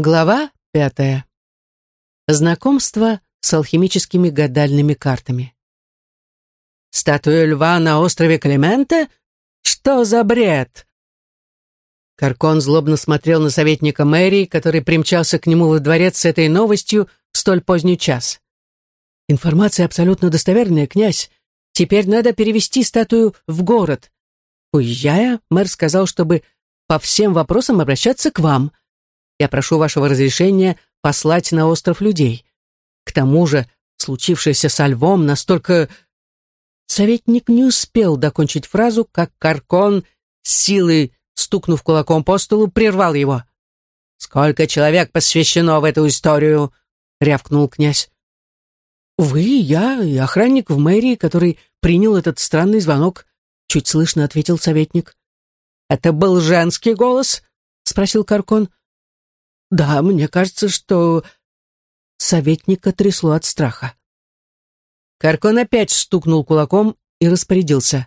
Глава пятая. Знакомство с алхимическими гадальными картами. «Статуя льва на острове Климента? Что за бред?» Каркон злобно смотрел на советника мэрии, который примчался к нему во дворец с этой новостью в столь поздний час. «Информация абсолютно достоверная, князь. Теперь надо перевести статую в город». Уезжая, мэр сказал, чтобы по всем вопросам обращаться к вам – я прошу вашего разрешения послать на остров людей. К тому же, случившееся со львом настолько...» Советник не успел докончить фразу, как Каркон, силой стукнув кулаком по столу, прервал его. «Сколько человек посвящено в эту историю?» — рявкнул князь. «Вы, я и охранник в мэрии, который принял этот странный звонок», — чуть слышно ответил советник. «Это был женский голос?» — спросил Каркон. Да, мне кажется, что советника трясло от страха. Каркон опять стукнул кулаком и распорядился.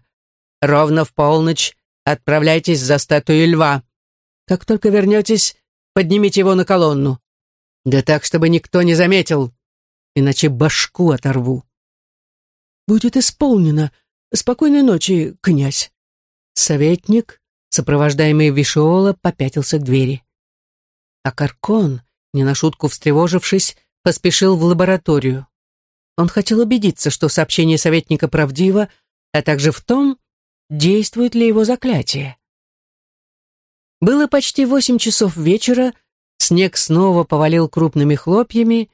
«Ровно в полночь отправляйтесь за статуей льва. Как только вернетесь, поднимите его на колонну. Да так, чтобы никто не заметил, иначе башку оторву». «Будет исполнено. Спокойной ночи, князь». Советник, сопровождаемый Вишиола, попятился к двери. А Каркон, не на шутку встревожившись, поспешил в лабораторию. Он хотел убедиться, что сообщение советника правдиво, а также в том, действует ли его заклятие. Было почти восемь часов вечера, снег снова повалил крупными хлопьями,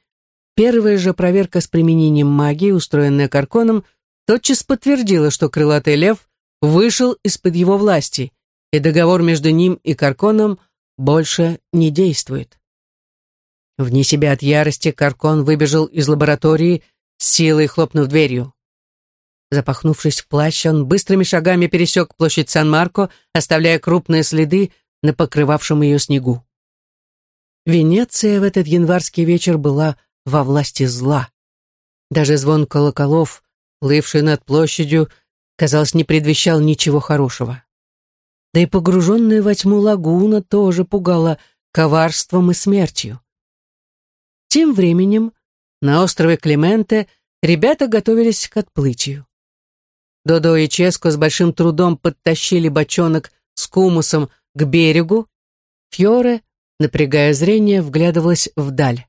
первая же проверка с применением магии, устроенная Карконом, тотчас подтвердила, что крылатый лев вышел из-под его власти, и договор между ним и Карконом больше не действует. Вне себя от ярости Каркон выбежал из лаборатории, силой хлопнув дверью. Запахнувшись в плащ, он быстрыми шагами пересек площадь Сан-Марко, оставляя крупные следы на покрывавшем ее снегу. Венеция в этот январский вечер была во власти зла. Даже звон колоколов, плывший над площадью, казалось, не предвещал ничего хорошего да и погруженная во тьму лагуна тоже пугала коварством и смертью. Тем временем на острове Клементе ребята готовились к отплытию. Додо и Ческо с большим трудом подтащили бочонок с кумусом к берегу. Фьоре, напрягая зрение, вглядывалась вдаль.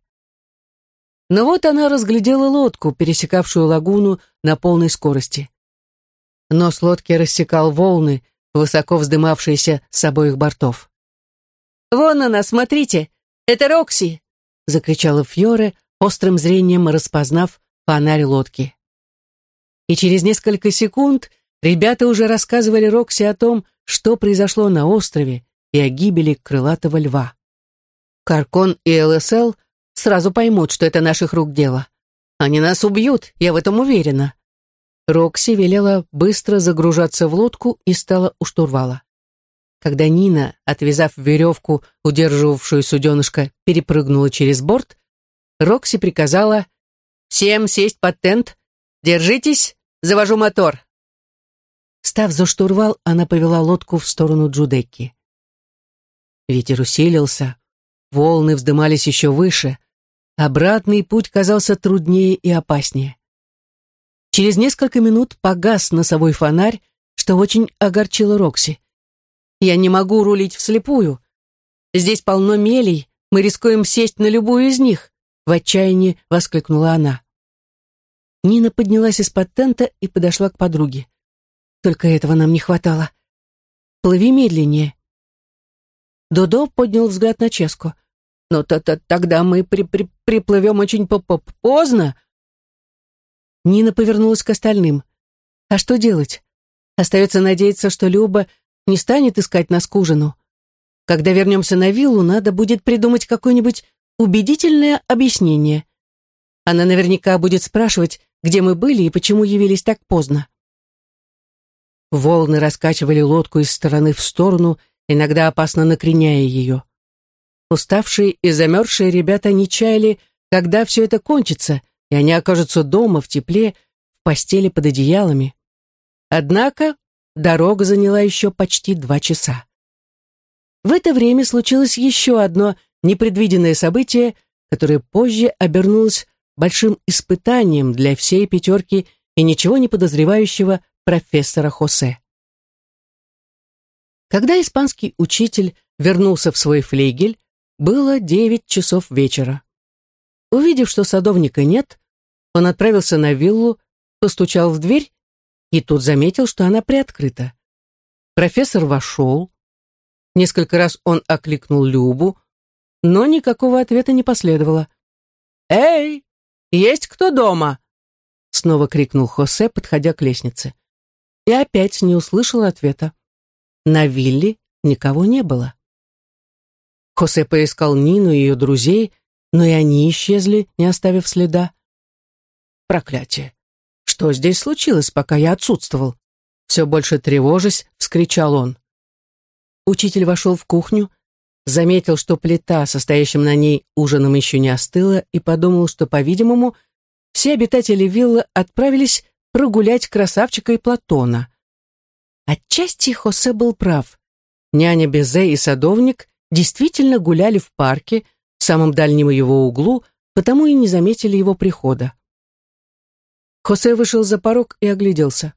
Но вот она разглядела лодку, пересекавшую лагуну на полной скорости. Нос лодки рассекал волны, высоко вздымавшиеся с обоих бортов. «Вон она, смотрите! Это Рокси!» — закричала Фьоре, острым зрением распознав фонарь лодки. И через несколько секунд ребята уже рассказывали Рокси о том, что произошло на острове и о гибели крылатого льва. Каркон и ЛСЛ сразу поймут, что это наших рук дело. Они нас убьют, я в этом уверена. Рокси велела быстро загружаться в лодку и стала у штурвала. Когда Нина, отвязав веревку, удерживавшую суденышко, перепрыгнула через борт, Рокси приказала «Всем сесть под тент! Держитесь! Завожу мотор!» Став за штурвал, она повела лодку в сторону Джудекки. Ветер усилился, волны вздымались еще выше, обратный путь казался труднее и опаснее. Через несколько минут погас носовой фонарь, что очень огорчило Рокси. «Я не могу рулить вслепую. Здесь полно мелей, мы рискуем сесть на любую из них», в отчаянии воскликнула она. Нина поднялась из-под тента и подошла к подруге. «Только этого нам не хватало. Плыви медленнее». Додо поднял взгляд на Ческу. «Но тогда мы при -при приплывем очень п -п поздно», Нина повернулась к остальным. «А что делать? Остается надеяться, что Люба не станет искать нас к ужину. Когда вернемся на виллу, надо будет придумать какое-нибудь убедительное объяснение. Она наверняка будет спрашивать, где мы были и почему явились так поздно». Волны раскачивали лодку из стороны в сторону, иногда опасно накреняя ее. Уставшие и замерзшие ребята не чаяли, когда все это кончится, и они окажутся дома в тепле, в постели под одеялами. Однако дорога заняла еще почти два часа. В это время случилось еще одно непредвиденное событие, которое позже обернулось большим испытанием для всей пятерки и ничего не подозревающего профессора Хосе. Когда испанский учитель вернулся в свой флейгель, было девять часов вечера. Увидев, что садовника нет, он отправился на виллу, постучал в дверь и тут заметил, что она приоткрыта. Профессор вошел. Несколько раз он окликнул Любу, но никакого ответа не последовало. «Эй, есть кто дома?» Снова крикнул Хосе, подходя к лестнице. И опять не услышал ответа. На вилле никого не было. Хосе поискал Нину и ее друзей, но и они исчезли, не оставив следа. Проклятие! Что здесь случилось, пока я отсутствовал? Все больше тревожась, вскричал он. Учитель вошел в кухню, заметил, что плита, состоящим на ней ужином, еще не остыла, и подумал, что, по-видимому, все обитатели виллы отправились прогулять красавчика и Платона. Отчасти Хосе был прав. Няня Безе и садовник действительно гуляли в парке, в самом дальнем его углу, потому и не заметили его прихода. Хосе вышел за порог и огляделся.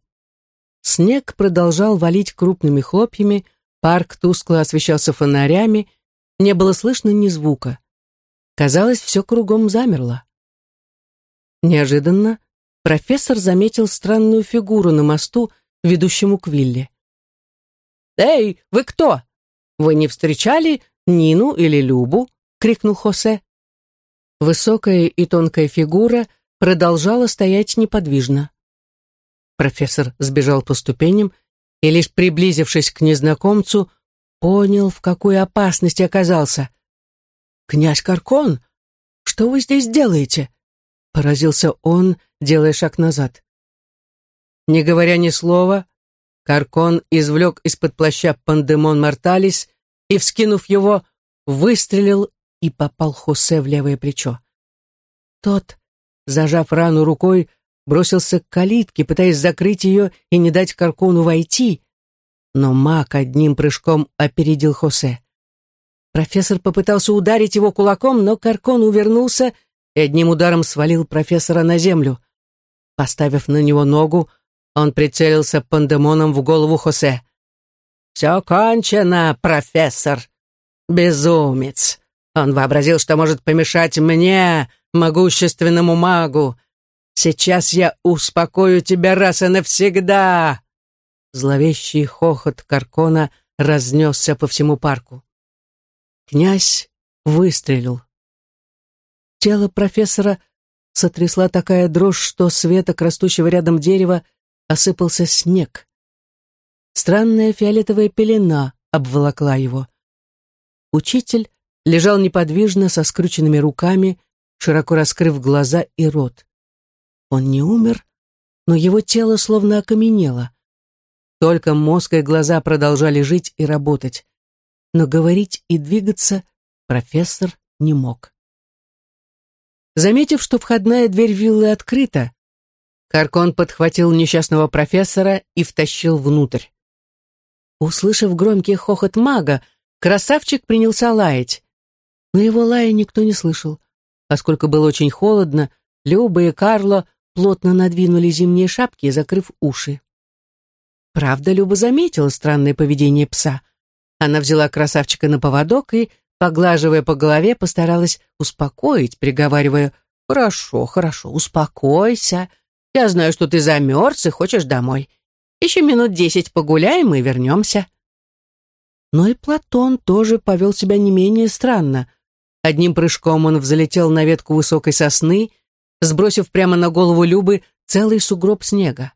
Снег продолжал валить крупными хлопьями, парк тускло освещался фонарями, не было слышно ни звука. Казалось, все кругом замерло. Неожиданно профессор заметил странную фигуру на мосту, ведущему к вилле. «Эй, вы кто? Вы не встречали Нину или Любу?» — крикнул Хосе. Высокая и тонкая фигура продолжала стоять неподвижно. Профессор сбежал по ступеням и, лишь приблизившись к незнакомцу, понял, в какой опасности оказался. «Князь Каркон, что вы здесь делаете?» — поразился он, делая шаг назад. Не говоря ни слова, Каркон извлек из-под плаща пандемон морталис и, вскинув его, выстрелил и попал Хосе в левое плечо. Тот, зажав рану рукой, бросился к калитке, пытаясь закрыть ее и не дать Каркону войти, но маг одним прыжком опередил Хосе. Профессор попытался ударить его кулаком, но Каркон увернулся и одним ударом свалил профессора на землю. Поставив на него ногу, он прицелился пандемоном в голову Хосе. «Все кончено, профессор! Безумец! Он вообразил, что может помешать мне, могущественному магу. Сейчас я успокою тебя раз и навсегда!» Зловещий хохот Каркона разнесся по всему парку. Князь выстрелил. Тело профессора сотрясла такая дрожь, что с веток растущего рядом дерева осыпался снег. Странная фиолетовая пелена обволокла его. Учитель лежал неподвижно со скрученными руками, широко раскрыв глаза и рот. Он не умер, но его тело словно окаменело. Только мозг и глаза продолжали жить и работать. Но говорить и двигаться профессор не мог. Заметив, что входная дверь виллы открыта, Каркон подхватил несчастного профессора и втащил внутрь. Услышав громкий хохот мага, красавчик принялся лаять. Но его лая никто не слышал. Поскольку было очень холодно, Люба и Карло плотно надвинули зимние шапки, закрыв уши. Правда, Люба заметила странное поведение пса. Она взяла красавчика на поводок и, поглаживая по голове, постаралась успокоить, приговаривая «Хорошо, хорошо, успокойся. Я знаю, что ты замерз и хочешь домой. Еще минут десять погуляем и вернемся». Но и Платон тоже повел себя не менее странно — Одним прыжком он взлетел на ветку высокой сосны, сбросив прямо на голову Любы целый сугроб снега.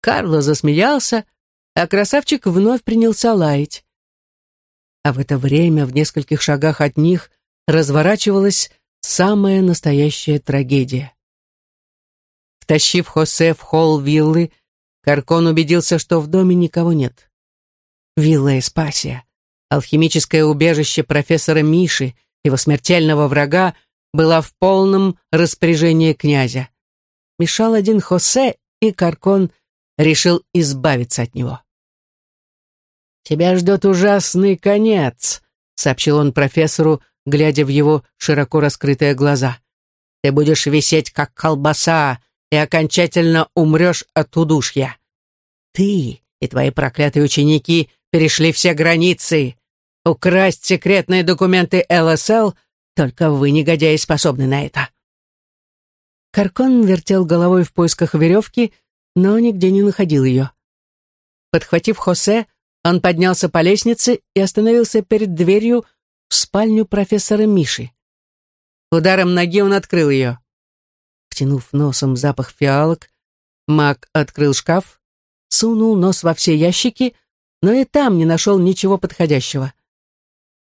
Карло засмеялся, а красавчик вновь принялся лаять. А в это время в нескольких шагах от них разворачивалась самая настоящая трагедия. Втащив Хосе в холл виллы, Каркон убедился, что в доме никого нет. Вилла Эспасия, алхимическое убежище профессора Миши, его смертельного врага, была в полном распоряжении князя. Мешал один Хосе, и Каркон решил избавиться от него. «Тебя ждет ужасный конец», — сообщил он профессору, глядя в его широко раскрытые глаза. «Ты будешь висеть, как колбаса, и окончательно умрешь от удушья. Ты и твои проклятые ученики перешли все границы. Украсть секретные документы ЛСЛ только вы, негодяи, способны на это». Каркон вертел головой в поисках веревки, но нигде не находил ее. Подхватив Хосе, он поднялся по лестнице и остановился перед дверью в спальню профессора Миши. Ударом ноги он открыл ее. Втянув носом запах фиалок, маг открыл шкаф, сунул нос во все ящики, но и там не нашел ничего подходящего.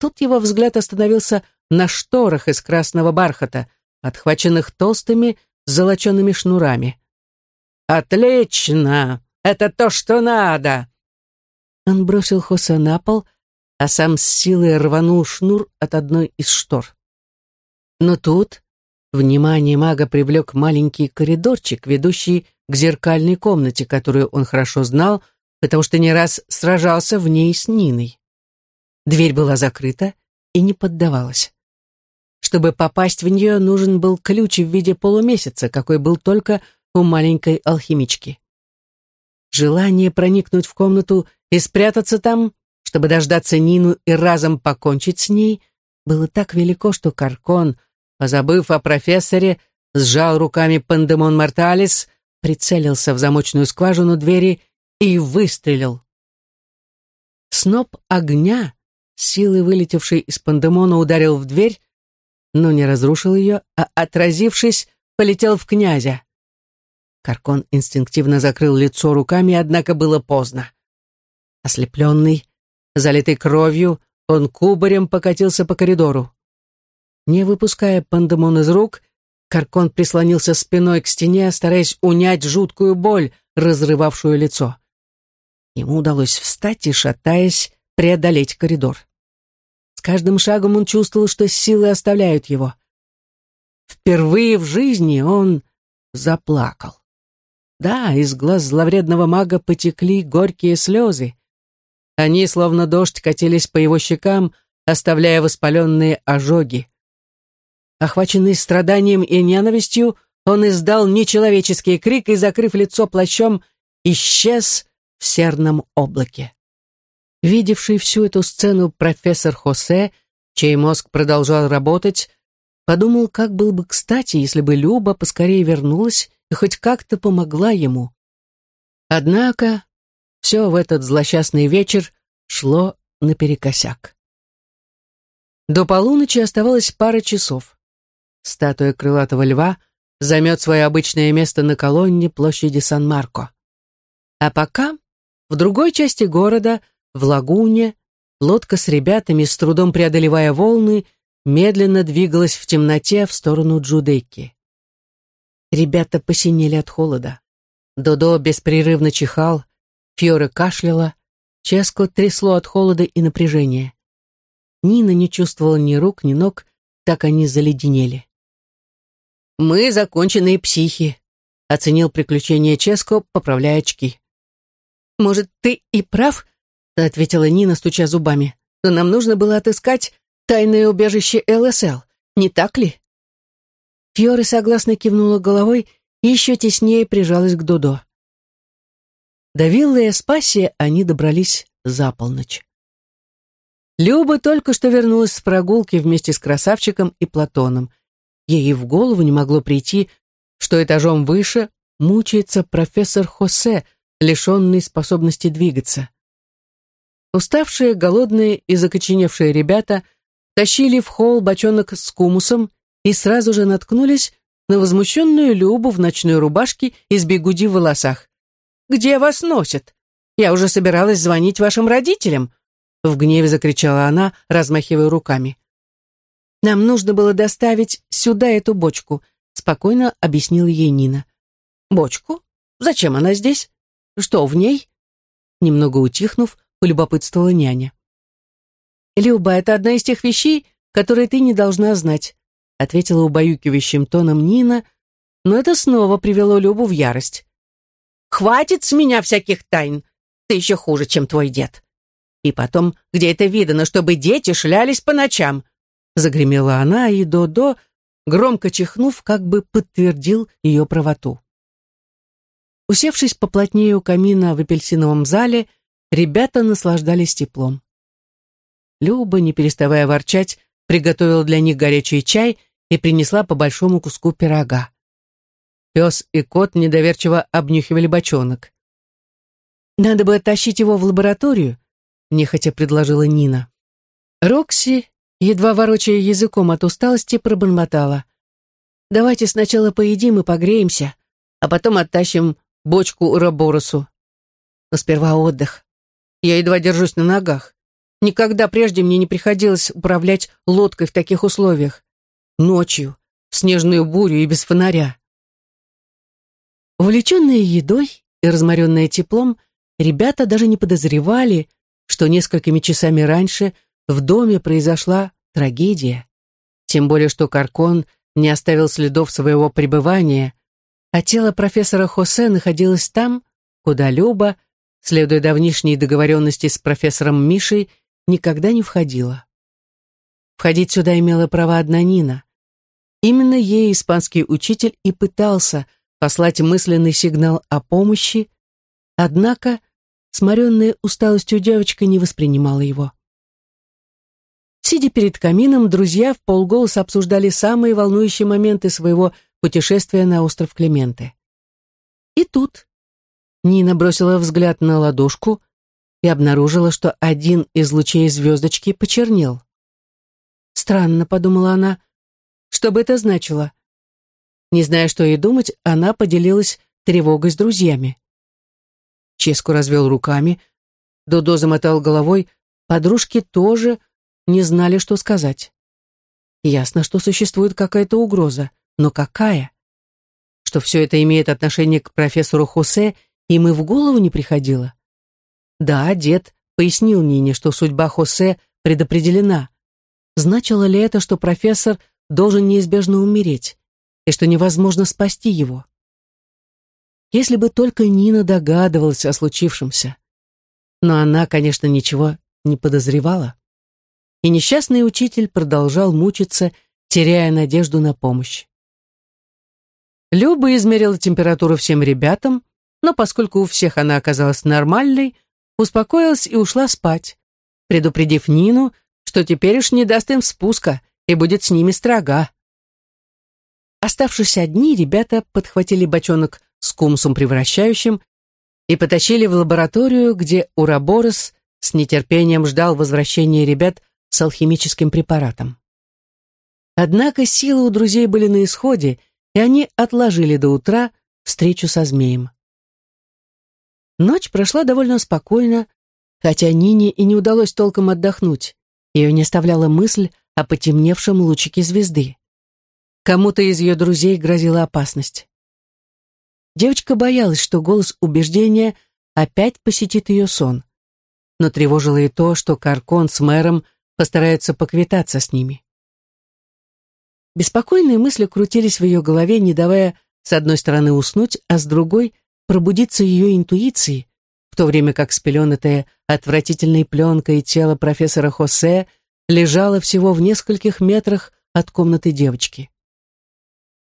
Тут его взгляд остановился на шторах из красного бархата, отхваченных толстыми золочеными шнурами. «Отлично! Это то, что надо!» Он бросил Хосе на пол, а сам с силой рванул шнур от одной из штор. Но тут внимание мага привлек маленький коридорчик, ведущий к зеркальной комнате, которую он хорошо знал, потому что не раз сражался в ней с Ниной. Дверь была закрыта и не поддавалась. Чтобы попасть в нее, нужен был ключ в виде полумесяца, какой был только у маленькой алхимички. Желание проникнуть в комнату и спрятаться там, чтобы дождаться Нину и разом покончить с ней, было так велико, что Каркон, позабыв о профессоре, сжал руками пандемон морталис, прицелился в замочную скважину двери и выстрелил. Сноп огня, силой вылетевший из пандемона, ударил в дверь, но не разрушил ее, а, отразившись, полетел в князя. Каркон инстинктивно закрыл лицо руками, однако было поздно. Ослепленный, залитый кровью, он кубарем покатился по коридору. Не выпуская пандемон из рук, Каркон прислонился спиной к стене, стараясь унять жуткую боль, разрывавшую лицо. Ему удалось встать и, шатаясь, преодолеть коридор. С каждым шагом он чувствовал, что силы оставляют его. Впервые в жизни он заплакал. Да, из глаз зловредного мага потекли горькие слезы. Они, словно дождь, катились по его щекам, оставляя воспаленные ожоги. Охваченный страданием и ненавистью, он издал нечеловеческий крик и, закрыв лицо плащом, исчез в серном облаке. Видевший всю эту сцену профессор Хосе, чей мозг продолжал работать, подумал, как было бы кстати, если бы Люба поскорее вернулась и хоть как-то помогла ему. Однако все в этот злосчастный вечер шло наперекосяк. До полуночи оставалось пара часов. Статуя крылатого льва займет свое обычное место на колонне площади Сан-Марко. А пока в другой части города в лагуне лодка с ребятами, с трудом преодолевая волны, медленно двигалась в темноте в сторону Джудейки. Ребята посинели от холода. Додо беспрерывно чихал, Фьора кашляла, Ческо трясло от холода и напряжения. Нина не чувствовала ни рук, ни ног, так они заледенели. «Мы законченные психи», — оценил приключение Ческо, поправляя очки. «Может, ты и прав?» — ответила Нина, стуча зубами. «Но нам нужно было отыскать тайное убежище ЛСЛ, не так ли?» Фьори согласно кивнула головой и еще теснее прижалась к Додо. До виллы Эспасия они добрались за полночь. Люба только что вернулась с прогулки вместе с красавчиком и Платоном. Ей в голову не могло прийти, что этажом выше мучается профессор Хосе, лишенный способности двигаться. Уставшие, голодные и закоченевшие ребята тащили в холл бочонок с кумусом и сразу же наткнулись на возмущенную Любу в ночной рубашке и с бегуди в волосах. «Где вас носят? Я уже собиралась звонить вашим родителям!» В гневе закричала она, размахивая руками. «Нам нужно было доставить сюда эту бочку», спокойно объяснила ей Нина. «Бочку? Зачем она здесь? Что в ней?» Немного утихнув, полюбопытствовала няня. «Люба, это одна из тех вещей, которые ты не должна знать», ответила убаюкивающим тоном Нина, но это снова привело Любу в ярость. «Хватит с меня всяких тайн! Ты еще хуже, чем твой дед. И потом, где это видано, чтобы дети шлялись по ночам? — загремела она, и Додо, громко чихнув, как бы подтвердил ее правоту. Усевшись поплотнее у камина в апельсиновом зале, ребята наслаждались теплом. Люба, не переставая ворчать, приготовила для них горячий чай и принесла по большому куску пирога. Пес и кот недоверчиво обнюхивали бочонок. «Надо бы оттащить его в лабораторию», — нехотя предложила Нина. Рокси, едва ворочая языком от усталости, пробормотала. «Давайте сначала поедим и погреемся, а потом оттащим бочку Уроборосу. Но сперва отдых. Я едва держусь на ногах. Никогда прежде мне не приходилось управлять лодкой в таких условиях. Ночью, в снежную бурю и без фонаря. Увлеченные едой и разморенные теплом, ребята даже не подозревали, что несколькими часами раньше в доме произошла трагедия. Тем более, что Каркон не оставил следов своего пребывания, а тело профессора Хосе находилось там, куда Люба, следуя давнишней договоренности с профессором Мишей, никогда не входила. Входить сюда имела право одна Нина. Именно ей испанский учитель и пытался послать мысленный сигнал о помощи, однако сморенная усталостью девочка не воспринимала его. Сидя перед камином, друзья в полголоса обсуждали самые волнующие моменты своего путешествия на остров Клементы. И тут Нина бросила взгляд на ладошку и обнаружила, что один из лучей звездочки почернел. «Странно», — подумала она, — «что бы это значило?» Не зная, что ей думать, она поделилась тревогой с друзьями. Ческу развел руками, Додо замотал головой, подружки тоже не знали, что сказать. Ясно, что существует какая-то угроза, но какая? Что все это имеет отношение к профессору Хосе, им и в голову не приходило. Да, дед пояснил Нине, что судьба Хосе предопределена. Значило ли это, что профессор должен неизбежно умереть, и что невозможно спасти его? Если бы только Нина догадывалась о случившемся. Но она, конечно, ничего не подозревала и несчастный учитель продолжал мучиться, теряя надежду на помощь. Люба измерила температуру всем ребятам, но поскольку у всех она оказалась нормальной, успокоилась и ушла спать, предупредив Нину, что теперь уж не даст им спуска и будет с ними строга. Оставшись одни, ребята подхватили бочонок с кумсом превращающим и потащили в лабораторию, где Ураборос с нетерпением ждал возвращения ребят с алхимическим препаратом. Однако силы у друзей были на исходе, и они отложили до утра встречу со змеем. Ночь прошла довольно спокойно, хотя Нине и не удалось толком отдохнуть. Ее не оставляла мысль о потемневшем лучике звезды. Кому-то из ее друзей грозила опасность. Девочка боялась, что голос убеждения опять посетит ее сон. Но тревожило и то, что Каркон с мэром постарается поквитаться с ними. Беспокойные мысли крутились в ее голове, не давая с одной стороны уснуть, а с другой пробудиться ее интуиции, в то время как спеленатая отвратительной пленкой тело профессора Хосе лежало всего в нескольких метрах от комнаты девочки.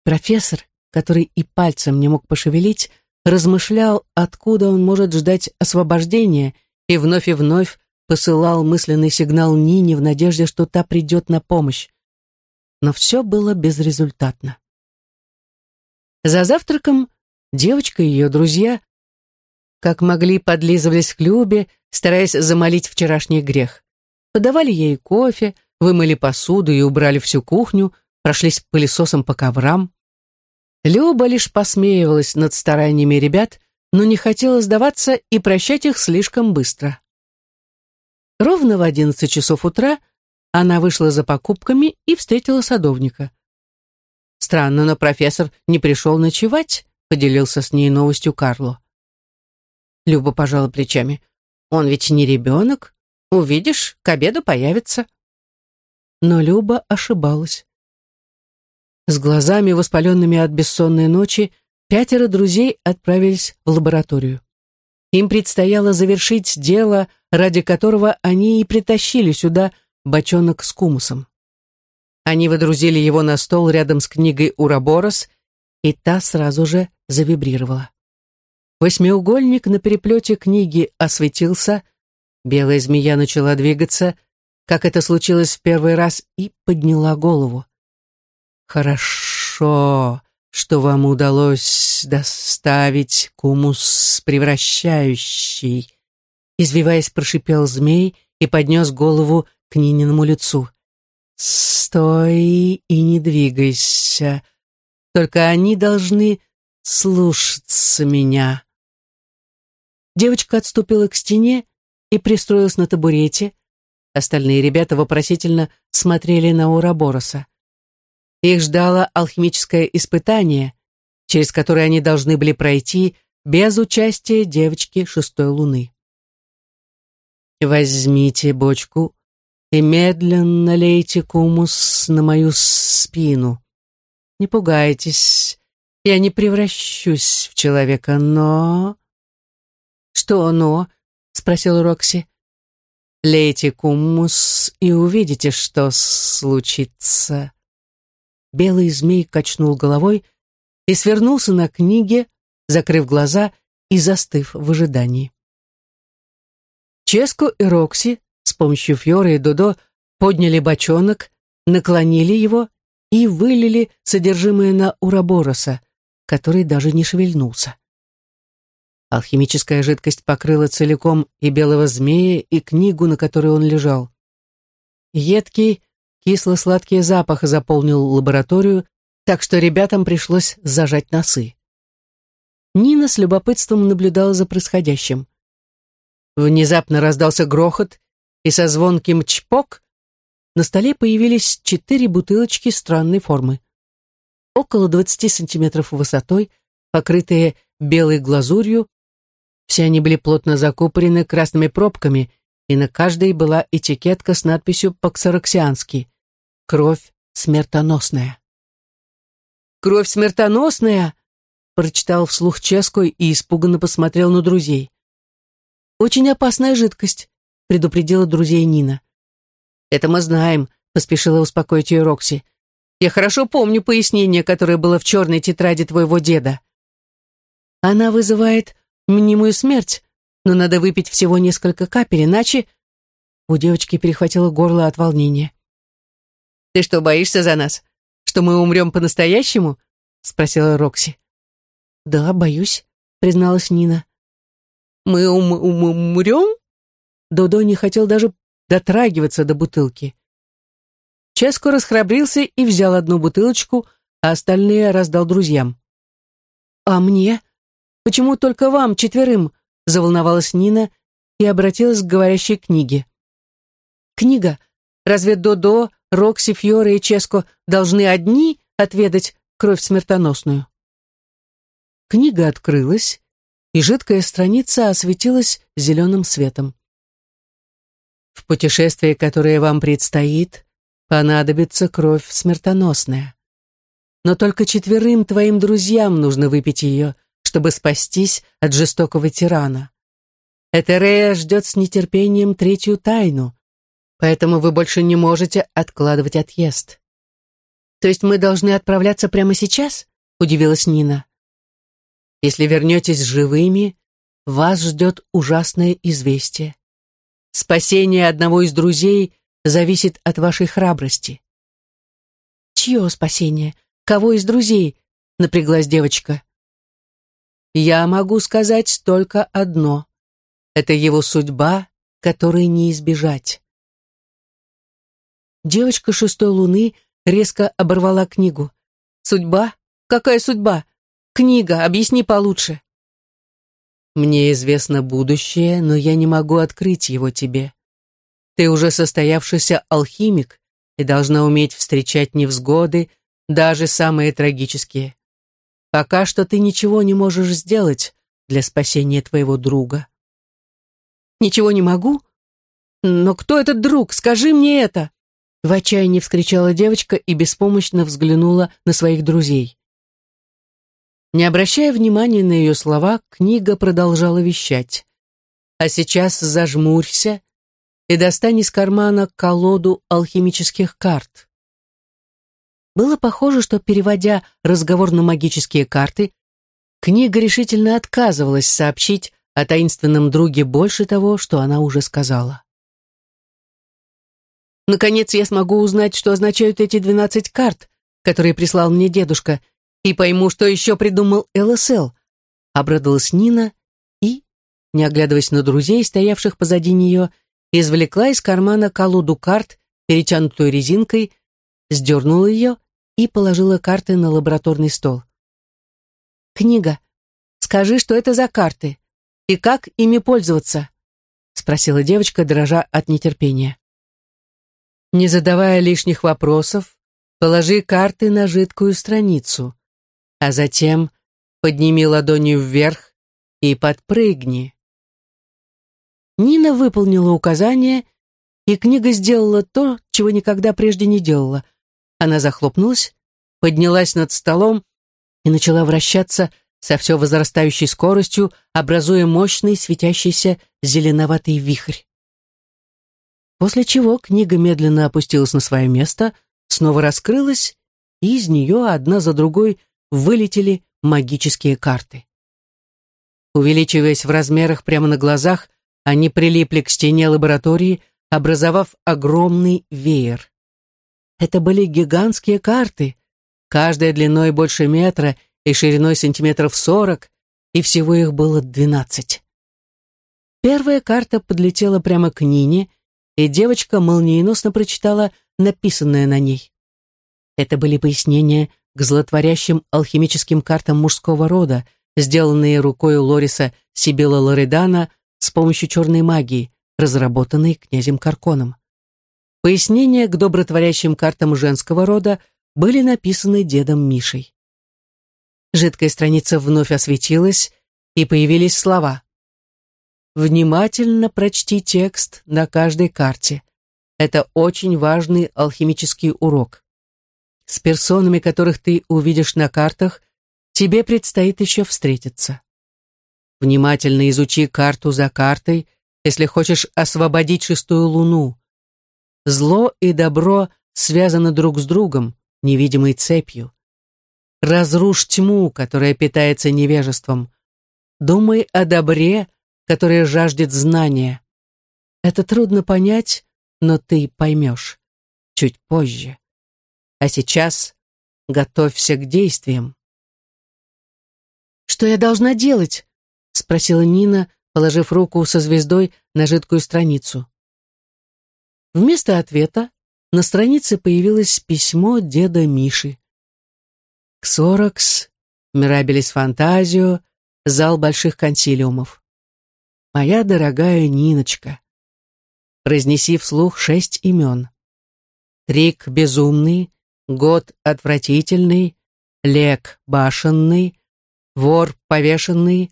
Профессор, который и пальцем не мог пошевелить, размышлял, откуда он может ждать освобождения, и вновь и вновь посылал мысленный сигнал Нине в надежде, что та придет на помощь. Но все было безрезультатно. За завтраком девочка и ее друзья как могли подлизывались к Любе, стараясь замолить вчерашний грех. Подавали ей кофе, вымыли посуду и убрали всю кухню, прошлись пылесосом по коврам. Люба лишь посмеивалась над стараниями ребят, но не хотела сдаваться и прощать их слишком быстро. Ровно в одиннадцать часов утра она вышла за покупками и встретила садовника. Странно, но профессор не пришел ночевать, поделился с ней новостью Карло. Люба пожала плечами. Он ведь не ребенок. Увидишь, к обеду появится. Но Люба ошибалась. С глазами, воспаленными от бессонной ночи, пятеро друзей отправились в лабораторию. Им предстояло завершить дело, ради которого они и притащили сюда бочонок с кумусом. Они водрузили его на стол рядом с книгой «Ураборос», и та сразу же завибрировала. Восьмиугольник на переплете книги осветился, белая змея начала двигаться, как это случилось в первый раз, и подняла голову. «Хорошо, что вам удалось доставить кумус превращающий», извиваясь, прошипел змей и поднес голову к Нининому лицу. «Стой и не двигайся. Только они должны слушаться меня». Девочка отступила к стене и пристроилась на табурете. Остальные ребята вопросительно смотрели на Урабороса. Их ждало алхимическое испытание, через которое они должны были пройти без участия девочки шестой луны. «Возьмите бочку и медленно лейте кумус на мою спину. Не пугайтесь, я не превращусь в человека, но...» «Что «но»?» — спросил Рокси. «Лейте кумус и увидите, что случится». Белый змей качнул головой и свернулся на книге, закрыв глаза и застыв в ожидании. Ческо и Рокси с помощью Фьора и Додо подняли бочонок, наклонили его и вылили содержимое на Урабороса, который даже не шевельнулся. Алхимическая жидкость покрыла целиком и белого змея, и книгу, на которой он лежал. Едкий, кисло-сладкий запах заполнил лабораторию, так что ребятам пришлось зажать носы. Нина с любопытством наблюдала за происходящим. Внезапно раздался грохот, и со звонким чпок на столе появились четыре бутылочки странной формы. Около 20 сантиметров высотой, покрытые белой глазурью, все они были плотно закупорены красными пробками, и на каждой была этикетка с надписью по-ксароксиански «Кровь смертоносная». «Кровь смертоносная!» прочитал вслух Ческо и испуганно посмотрел на друзей. «Очень опасная жидкость», — предупредила друзей Нина. «Это мы знаем», — поспешила успокоить ее Рокси. «Я хорошо помню пояснение, которое было в черной тетради твоего деда». «Она вызывает мнимую смерть, но надо выпить всего несколько капель, иначе...» У девочки перехватило горло от волнения. «Ты что, боишься за нас? Что мы умрем по-настоящему?» — спросила Рокси. «Да, боюсь», — призналась Нина. «Мы ум ум умрем?» Додо не хотел даже дотрагиваться до бутылки. Ческо расхрабрился и взял одну бутылочку, а остальные раздал друзьям. «А мне? Почему только вам, четверым?» — заволновалась Нина и обратилась к говорящей книге. «Книга, разве Додо, Рокси, Фьоре и Ческо должны одни отведать кровь смертоносную?» Книга открылась, и жидкая страница осветилась зеленым светом. В путешествии, которое вам предстоит, понадобится кровь смертоносная. Но только четверым твоим друзьям нужно выпить ее, чтобы спастись от жестокого тирана. Этерея ждет с нетерпением третью тайну, поэтому вы больше не можете откладывать отъезд. То есть мы должны отправляться прямо сейчас? Удивилась Нина. Если вернетесь живыми, вас ждет ужасное известие. Спасение одного из друзей зависит от вашей храбрости. Чье спасение? Кого из друзей? Напряглась девочка. Я могу сказать только одно. Это его судьба, которой не избежать. Девочка шестой луны резко оборвала книгу. Судьба? Какая судьба? Книга, объясни получше. Мне известно будущее, но я не могу открыть его тебе. Ты уже состоявшийся алхимик и должна уметь встречать невзгоды, даже самые трагические. Пока что ты ничего не можешь сделать для спасения твоего друга. Ничего не могу? Но кто этот друг? Скажи мне это!» В отчаянии вскричала девочка и беспомощно взглянула на своих друзей. Не обращая внимания на ее слова, книга продолжала вещать. «А сейчас зажмурься и достань из кармана колоду алхимических карт. Было похоже, что, переводя разговор на магические карты, книга решительно отказывалась сообщить о таинственном друге больше того, что она уже сказала. «Наконец я смогу узнать, что означают эти двенадцать карт, которые прислал мне дедушка, и пойму, что еще придумал ЛСЛ», — обрадовалась Нина и, не оглядываясь на друзей, стоявших позади нее, извлекла из кармана колоду карт, перетянутую резинкой, сдернула ее и положила карты на лабораторный стол. «Книга. Скажи, что это за карты и как ими пользоваться?» спросила девочка, дрожа от нетерпения. Не задавая лишних вопросов, положи карты на жидкую страницу, а затем подними ладонью вверх и подпрыгни. Нина выполнила указание, и книга сделала то, чего никогда прежде не делала. Она захлопнулась, поднялась над столом и начала вращаться со все возрастающей скоростью, образуя мощный светящийся зеленоватый вихрь. После чего книга медленно опустилась на свое место, снова раскрылась, и из нее одна за другой вылетели магические карты. Увеличиваясь в размерах прямо на глазах, они прилипли к стене лаборатории, образовав огромный веер. Это были гигантские карты, каждая длиной больше метра и шириной сантиметров сорок, и всего их было двенадцать. Первая карта подлетела прямо к Нине, и девочка молниеносно прочитала написанное на ней. Это были пояснения к злотворящим алхимическим картам мужского рода, сделанные рукой Лориса Сибила Лоредана с помощью черной магии, разработанной князем Карконом. Пояснения к добротворящим картам женского рода были написаны дедом Мишей. Жидкая страница вновь осветилась, и появились слова. «Внимательно прочти текст на каждой карте. Это очень важный алхимический урок. С персонами, которых ты увидишь на картах, тебе предстоит еще встретиться. Внимательно изучи карту за картой, если хочешь освободить шестую луну. Зло и добро связаны друг с другом, невидимой цепью. Разрушь тьму, которая питается невежеством. Думай о добре, которое жаждет знания. Это трудно понять, но ты поймешь. Чуть позже. А сейчас готовься к действиям. «Что я должна делать?» — спросила Нина, положив руку со звездой на жидкую страницу. Вместо ответа на странице появилось письмо деда Миши. Ксоракс, Мирабелис Фантазио, зал больших консилиумов. Моя дорогая Ниночка, произнеси вслух шесть имен. Трик безумный, Год отвратительный, Лек башенный, Вор повешенный,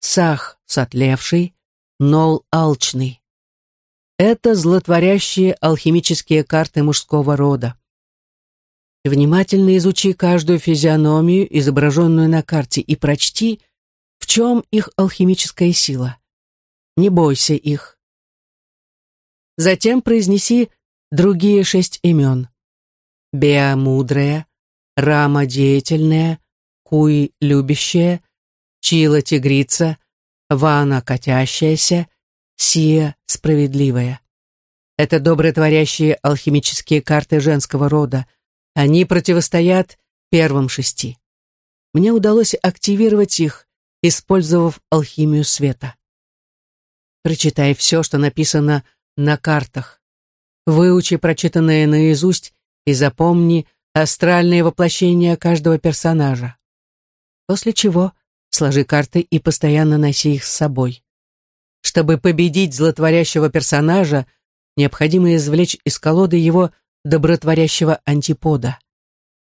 Сах сотлевший, Нол алчный. Это злотворящие алхимические карты мужского рода. Внимательно изучи каждую физиономию, изображенную на карте, и прочти, в чем их алхимическая сила. Не бойся их. Затем произнеси другие шесть имен. Беа мудрая, Рама деятельная, Куй любящая, Чила тигрица, Вана катящаяся, Сия справедливая. Это добротворящие алхимические карты женского рода, они противостоят первым шести. Мне удалось активировать их, использовав алхимию света. Прочитай все, что написано на картах. Выучи прочитанное наизусть и запомни астральное воплощение каждого персонажа. После чего сложи карты и постоянно носи их с собой. Чтобы победить злотворящего персонажа, необходимо извлечь из колоды его добротворящего антипода.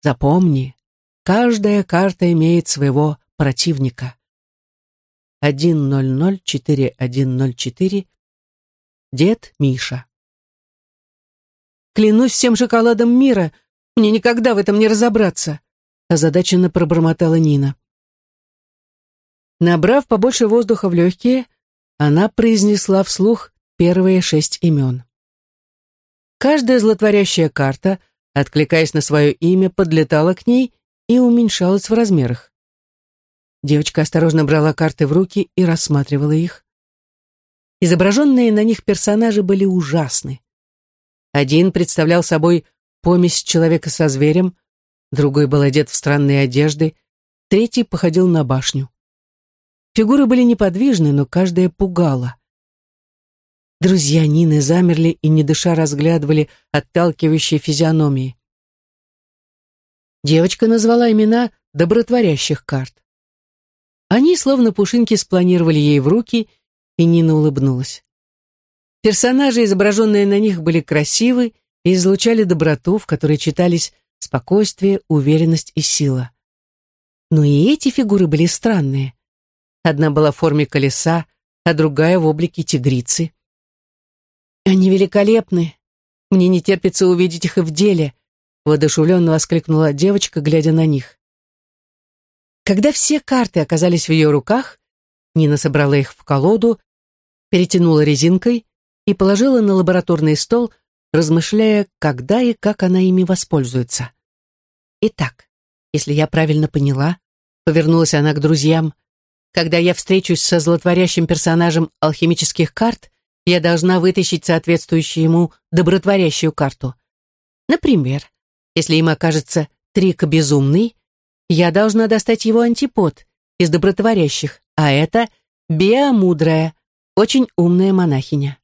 Запомни, каждая карта имеет своего противника. 1004104 Дед Миша «Клянусь всем шоколадом мира, мне никогда в этом не разобраться», озадаченно пробормотала Нина. Набрав побольше воздуха в легкие, она произнесла вслух первые шесть имен. Каждая злотворящая карта откликаясь на свое имя, подлетала к ней и уменьшалась в размерах. Девочка осторожно брала карты в руки и рассматривала их. Изображенные на них персонажи были ужасны. Один представлял собой помесь человека со зверем, другой был одет в странные одежды, третий походил на башню. Фигуры были неподвижны, но каждая пугала. Друзья Нины замерли и, не дыша, разглядывали отталкивающие физиономии. Девочка назвала имена добротворящих карт. Они, словно пушинки, спланировали ей в руки, и Нина улыбнулась. Персонажи, изображенные на них, были красивы и излучали доброту, в которой читались спокойствие, уверенность и сила. Но и эти фигуры были странные. Одна была в форме колеса, а другая в облике тигрицы. «Они великолепны! Мне не терпится увидеть их и в деле!» воодушевленно воскликнула девочка, глядя на них. Когда все карты оказались в ее руках, Нина собрала их в колоду, перетянула резинкой и положила на лабораторный стол, размышляя, когда и как она ими воспользуется. «Итак, если я правильно поняла», — повернулась она к друзьям, «когда я встречусь со злотворящим персонажем алхимических карт, я должна вытащить соответствующую ему добротворящую карту. Например, если им окажется Трика безумный, я должна достать его антипод из добротворящих, а это Беа мудрая, очень умная монахиня.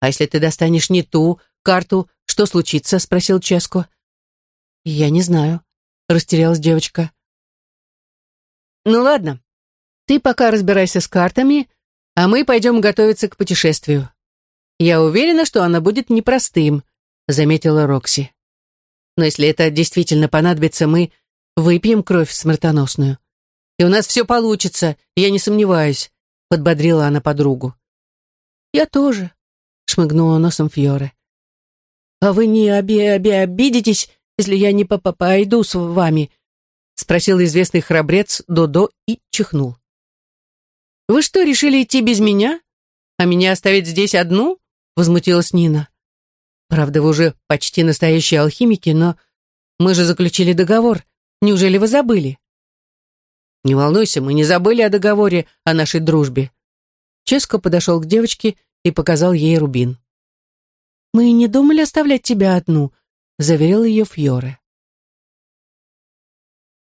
«А если ты достанешь не ту карту, что случится?» — спросил Ческо. «Я не знаю», — растерялась девочка. «Ну ладно, ты пока разбирайся с картами, а мы пойдем готовиться к путешествию. Я уверена, что она будет непростым», — заметила Рокси. «Но если это действительно понадобится, мы выпьем кровь смертоносную. И у нас все получится, я не сомневаюсь подбодрила она подругу. «Я тоже», — шмыгнула носом Фьоре. «А вы не оби оби обидитесь, если я не по пойду с вами?» — спросил известный храбрец Додо и чихнул. «Вы что, решили идти без меня? А меня оставить здесь одну?» — возмутилась Нина. «Правда, вы уже почти настоящие алхимики, но мы же заключили договор. Неужели вы забыли?» Не волнуйся, мы не забыли о договоре о нашей дружбе. Ческо подошел к девочке и показал ей рубин. «Мы не думали оставлять тебя одну», — заверил ее Фьоре.